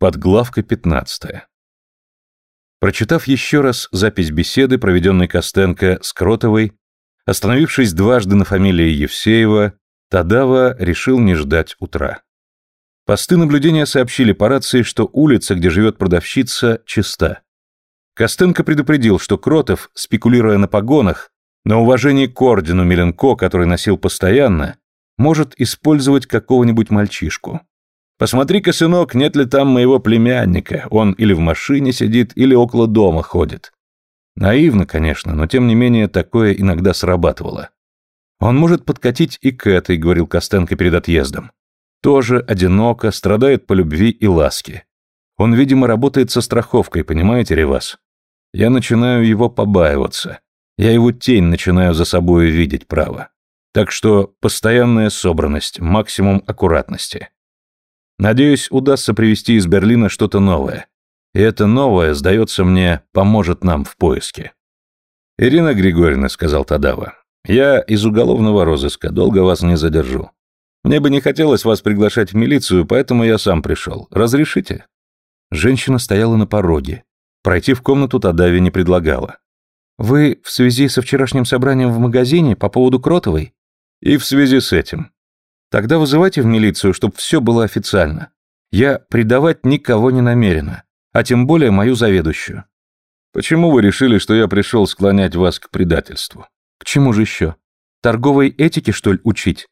Подглавка 15. Прочитав еще раз запись беседы, проведенной Костенко с Кротовой, остановившись дважды на фамилии Евсеева, Тадава решил не ждать утра. Посты наблюдения сообщили по рации, что улица, где живет продавщица, чиста. Костенко предупредил, что Кротов, спекулируя на погонах, на уважении к ордену Меленко, который носил постоянно, может использовать какого-нибудь мальчишку. Посмотри-ка, сынок, нет ли там моего племянника. Он или в машине сидит, или около дома ходит. Наивно, конечно, но тем не менее такое иногда срабатывало. Он может подкатить и к этой, говорил Костенко перед отъездом. Тоже одиноко, страдает по любви и ласке. Он, видимо, работает со страховкой, понимаете, Ревас? Я начинаю его побаиваться. Я его тень начинаю за собой видеть, право. Так что постоянная собранность, максимум аккуратности. Надеюсь, удастся привезти из Берлина что-то новое. И это новое, сдается мне, поможет нам в поиске. «Ирина Григорьевна», — сказал Тадава, — «я из уголовного розыска, долго вас не задержу. Мне бы не хотелось вас приглашать в милицию, поэтому я сам пришел. Разрешите?» Женщина стояла на пороге. Пройти в комнату Тадаве не предлагала. «Вы в связи со вчерашним собранием в магазине по поводу Кротовой?» «И в связи с этим. Тогда вызывайте в милицию, чтобы все было официально. Я предавать никого не намерена, а тем более мою заведующую. Почему вы решили, что я пришел склонять вас к предательству? К чему же еще? Торговой этике, что ли, учить?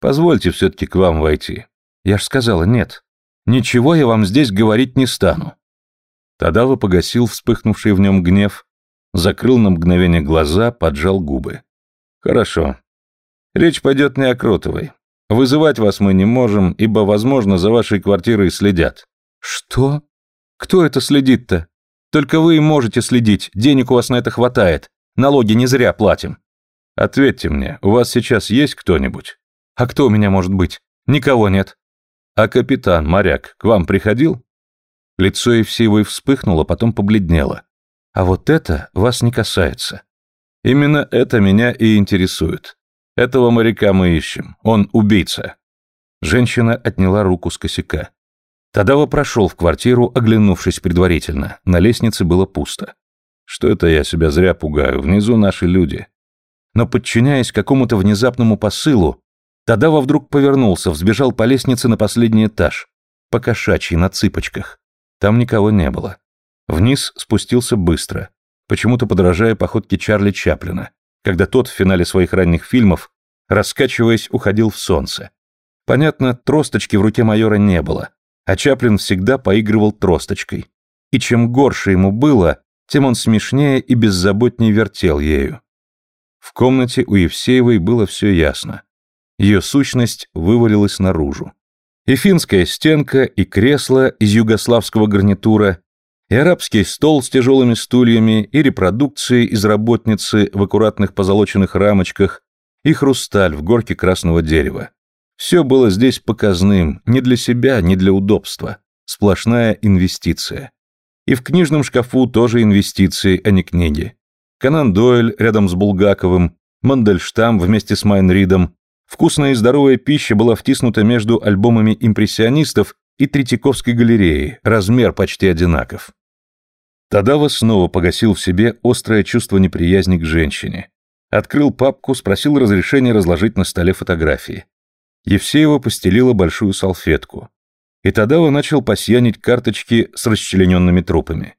Позвольте все-таки к вам войти. Я ж сказала, нет. Ничего я вам здесь говорить не стану. Тадава погасил вспыхнувший в нем гнев, закрыл на мгновение глаза, поджал губы. Хорошо. Речь пойдет не о Кротовой. Вызывать вас мы не можем, ибо, возможно, за вашей квартирой следят». «Что? Кто это следит-то? Только вы и можете следить, денег у вас на это хватает. Налоги не зря платим». «Ответьте мне, у вас сейчас есть кто-нибудь?» «А кто у меня может быть? Никого нет». «А капитан, моряк, к вам приходил?» Лицо Евсеевой вспыхнуло, потом побледнело. «А вот это вас не касается. Именно это меня и интересует. Этого моряка мы ищем. Он убийца». Женщина отняла руку с косяка. Тадава прошел в квартиру, оглянувшись предварительно. На лестнице было пусто. Что это я себя зря пугаю? Внизу наши люди. Но, подчиняясь какому-то внезапному посылу, Тадава вдруг повернулся, взбежал по лестнице на последний этаж. По кошачьи, на цыпочках. Там никого не было. Вниз спустился быстро, почему-то подражая походке Чарли Чаплина когда тот в финале своих ранних фильмов, раскачиваясь, уходил в солнце. Понятно, тросточки в руке майора не было, а Чаплин всегда поигрывал тросточкой. И чем горше ему было, тем он смешнее и беззаботнее вертел ею. В комнате у Евсеевой было все ясно. Ее сущность вывалилась наружу. И финская стенка, и кресло из югославского гарнитура, и арабский стол с тяжелыми стульями, и репродукции из работницы в аккуратных позолоченных рамочках, и хрусталь в горке красного дерева. Все было здесь показным, не для себя, не для удобства. Сплошная инвестиция. И в книжном шкафу тоже инвестиции, а не книги. Канан Дойль рядом с Булгаковым, Мандельштам вместе с Майнридом. Вкусная и здоровая пища была втиснута между альбомами импрессионистов и Третьяковской галереи, размер почти одинаков. Тадава снова погасил в себе острое чувство неприязни к женщине. Открыл папку, спросил разрешения разложить на столе фотографии. Евсеева постелила большую салфетку. И Тадава начал посьянить карточки с расчлененными трупами.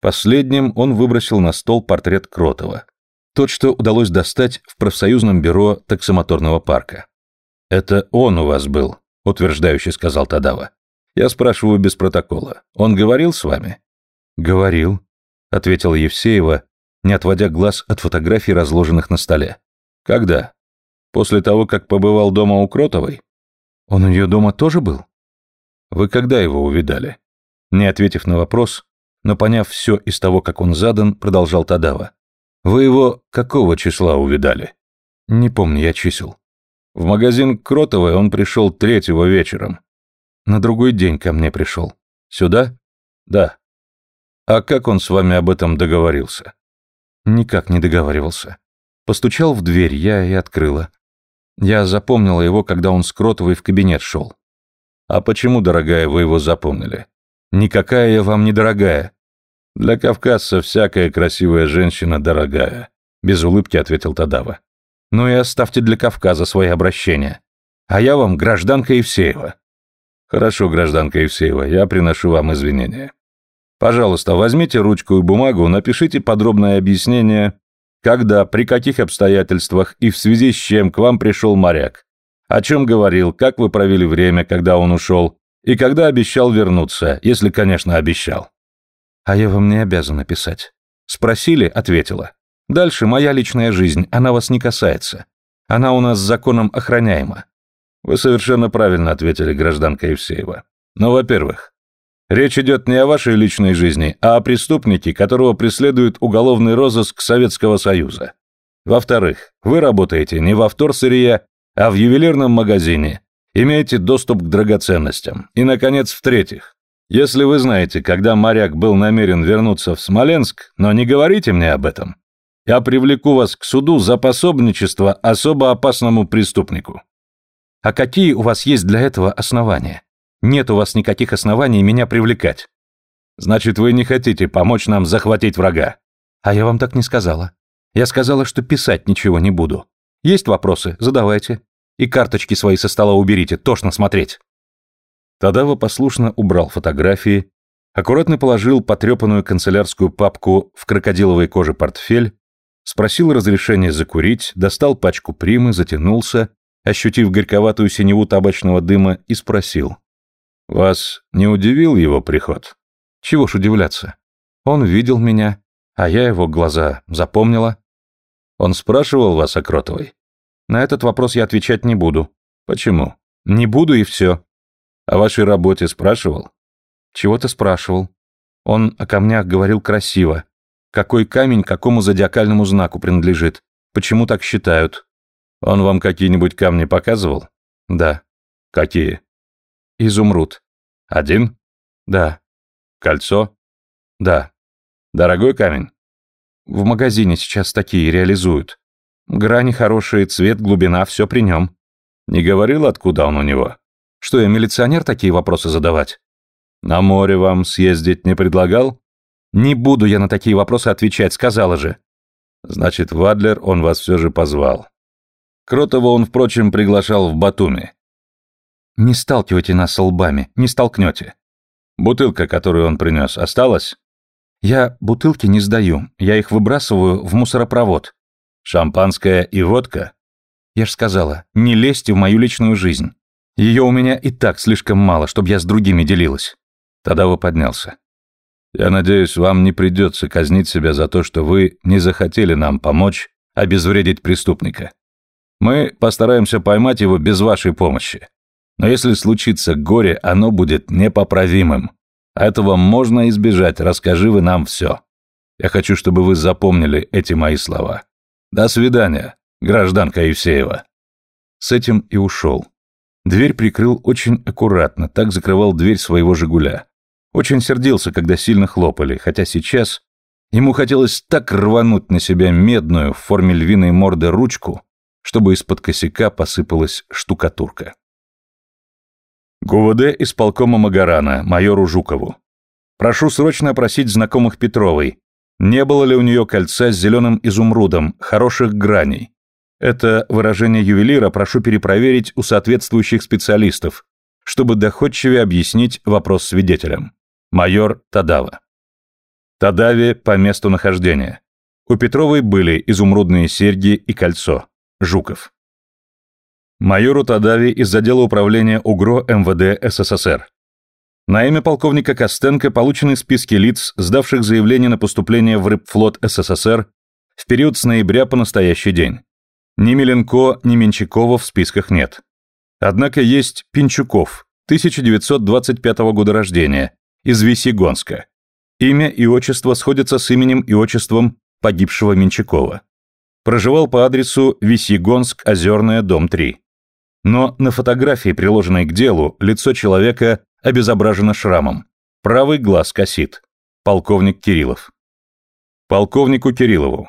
Последним он выбросил на стол портрет Кротова. Тот, что удалось достать в профсоюзном бюро таксомоторного парка. «Это он у вас был», — утверждающе сказал Тадава. Я спрашиваю без протокола. Он говорил с вами? Говорил, ответила Евсеева, не отводя глаз от фотографий, разложенных на столе. Когда? После того, как побывал дома у Кротовой? Он у нее дома тоже был? Вы когда его увидали? Не ответив на вопрос, но поняв все из того, как он задан, продолжал Тадава. Вы его какого числа увидали? Не помню я чисел. В магазин Кротовой он пришел третьего вечером. На другой день ко мне пришел. Сюда? Да. А как он с вами об этом договорился? Никак не договаривался. Постучал в дверь, я и открыла. Я запомнила его, когда он с Кротовой в кабинет шел. А почему, дорогая, вы его запомнили? Никакая я вам не дорогая. Для кавказца всякая красивая женщина дорогая, без улыбки ответил Тадава. Ну и оставьте для Кавказа свои обращения. А я вам гражданка Евсеева. Хорошо, гражданка Евсеева, я приношу вам извинения. Пожалуйста, возьмите ручку и бумагу, напишите подробное объяснение, когда, при каких обстоятельствах и в связи с чем к вам пришел моряк. О чем говорил, как вы провели время, когда он ушел, и когда обещал вернуться, если, конечно, обещал. А я вам не обязана писать. Спросили, ответила. Дальше моя личная жизнь, она вас не касается. Она у нас законом охраняема. Вы совершенно правильно ответили, гражданка Евсеева. Но, во-первых, Речь идет не о вашей личной жизни, а о преступнике, которого преследует уголовный розыск Советского Союза. Во-вторых, вы работаете не во вторсырье, а в ювелирном магазине, имеете доступ к драгоценностям. И, наконец, в-третьих, если вы знаете, когда моряк был намерен вернуться в Смоленск, но не говорите мне об этом, я привлеку вас к суду за пособничество особо опасному преступнику. А какие у вас есть для этого основания? Нет у вас никаких оснований меня привлекать. Значит, вы не хотите помочь нам захватить врага. А я вам так не сказала. Я сказала, что писать ничего не буду. Есть вопросы? Задавайте. И карточки свои со стола уберите, тошно смотреть. Тадава послушно убрал фотографии, аккуратно положил потрепанную канцелярскую папку в крокодиловой коже портфель, спросил разрешения закурить, достал пачку примы, затянулся, ощутив горьковатую синеву табачного дыма, и спросил. Вас не удивил его приход? Чего ж удивляться? Он видел меня, а я его глаза запомнила. Он спрашивал вас о Кротовой? На этот вопрос я отвечать не буду. Почему? Не буду и все. О вашей работе спрашивал? Чего-то спрашивал. Он о камнях говорил красиво. Какой камень какому зодиакальному знаку принадлежит? Почему так считают? Он вам какие-нибудь камни показывал? Да. Какие? Изумруд. Один? Да. Кольцо? Да. Дорогой камень? В магазине сейчас такие реализуют. Грани хорошие, цвет, глубина, все при нем. Не говорил, откуда он у него? Что, я милиционер такие вопросы задавать? На море вам съездить не предлагал? Не буду я на такие вопросы отвечать, сказала же. Значит, Вадлер он вас все же позвал. Кротова он, впрочем, приглашал в Батуми. Не сталкивайте нас лбами, не столкнете. Бутылка, которую он принес, осталась? Я бутылки не сдаю, я их выбрасываю в мусоропровод. Шампанское и водка? Я ж сказала, не лезьте в мою личную жизнь. Ее у меня и так слишком мало, чтобы я с другими делилась. Тогда вы поднялся. Я надеюсь, вам не придется казнить себя за то, что вы не захотели нам помочь обезвредить преступника. Мы постараемся поймать его без вашей помощи. Но если случится горе, оно будет непоправимым. Этого можно избежать, расскажи вы нам все. Я хочу, чтобы вы запомнили эти мои слова. До свидания, гражданка Евсеева. С этим и ушел. Дверь прикрыл очень аккуратно, так закрывал дверь своего «Жигуля». Очень сердился, когда сильно хлопали, хотя сейчас ему хотелось так рвануть на себя медную в форме львиной морды ручку, чтобы из-под косяка посыпалась штукатурка. ГУВД исполкома Магарана, майору Жукову. Прошу срочно опросить знакомых Петровой. Не было ли у нее кольца с зеленым изумрудом, хороших граней? Это выражение ювелира прошу перепроверить у соответствующих специалистов, чтобы доходчивее объяснить вопрос свидетелям. Майор Тадава. Тадаве по месту нахождения. У Петровой были изумрудные серьги и кольцо. Жуков майору Тадави из отдела управления УГРО МВД СССР. На имя полковника Костенко получены списки лиц, сдавших заявление на поступление в Рыбфлот СССР в период с ноября по настоящий день. Ни Миленко, ни Менчакова в списках нет. Однако есть Пинчуков, 1925 года рождения, из Весьегонска. Имя и отчество сходятся с именем и отчеством погибшего Менчакова. Проживал по адресу Весьегонск, Озерная, дом 3. Но на фотографии, приложенной к делу, лицо человека обезображено шрамом. Правый глаз косит. Полковник Кириллов. Полковнику Кириллову.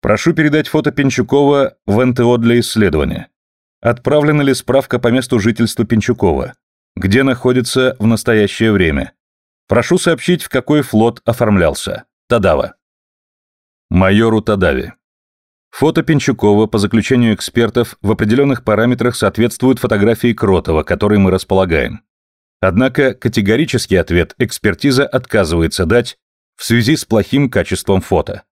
Прошу передать фото Пинчукова в НТО для исследования. Отправлена ли справка по месту жительства Пинчукова? Где находится в настоящее время? Прошу сообщить, в какой флот оформлялся. Тадава. Майору Тадави. Фото Пенчукова, по заключению экспертов, в определенных параметрах соответствует фотографии Кротова, которой мы располагаем. Однако категорический ответ экспертиза отказывается дать в связи с плохим качеством фото.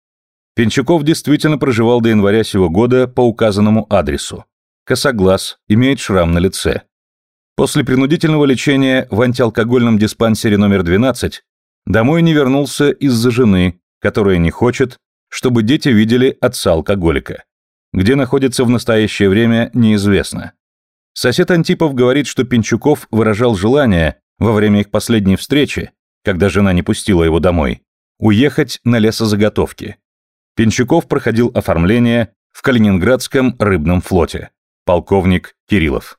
Пенчуков действительно проживал до января сего года по указанному адресу. Косоглаз, имеет шрам на лице. После принудительного лечения в антиалкогольном диспансере номер 12 домой не вернулся из-за жены, которая не хочет, чтобы дети видели отца-алкоголика. Где находится в настоящее время, неизвестно. Сосед Антипов говорит, что Пинчуков выражал желание во время их последней встречи, когда жена не пустила его домой, уехать на лесозаготовки. Пинчуков проходил оформление в Калининградском рыбном флоте. Полковник Кириллов.